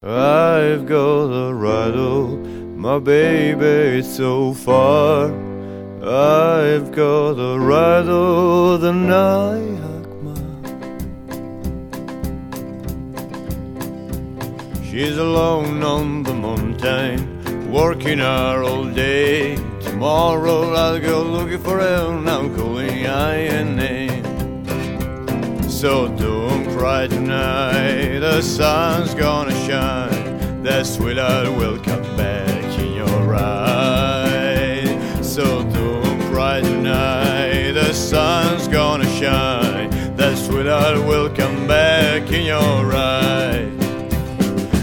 I've got a rattle, my baby so far. I've got a rattle the Nayakma. She's alone on the mountain, working her all day. Tomorrow I'll go looking for her, now calling INA. So don't cry tonight, the sun's gonna sweetheart will come back in your eyes. So don't cry tonight, the sun's gonna shine. That sweetheart will come back in your eyes.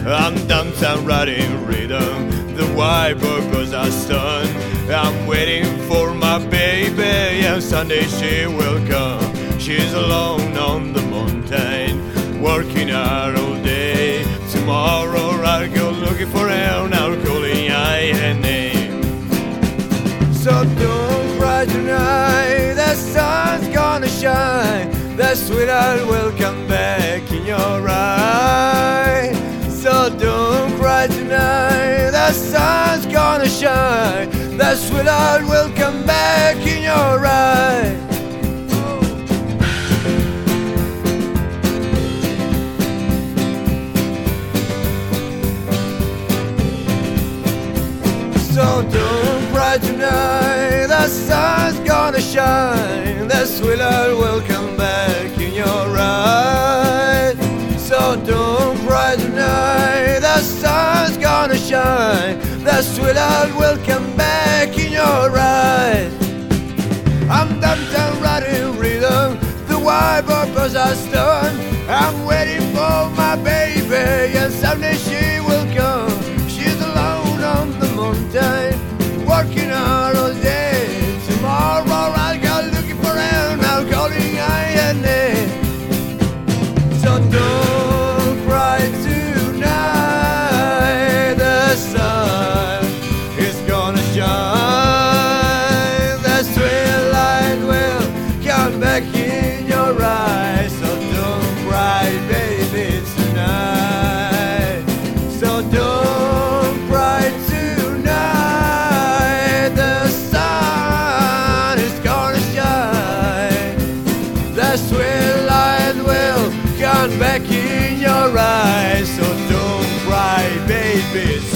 I'm downtown riding rhythm, the white boy goes are stunned. I'm waiting for my baby, and Sunday she will come. She's alone on the mountain, working hard all day. So don't cry tonight, the sun's gonna shine. The sweetheart will come back in your eyes. So don't cry tonight, the sun's gonna shine. The sweetheart will come back in your eyes. So don't cry tonight, the sun's gonna shine. The sweetheart will come back in your eyes. So don't cry tonight, the sun's gonna shine. The sweetheart will come back in your eyes. I'm downtown riding rhythm, the white purpose are stunned. I'm waiting for my will and will come back in your eyes. So don't cry, babies.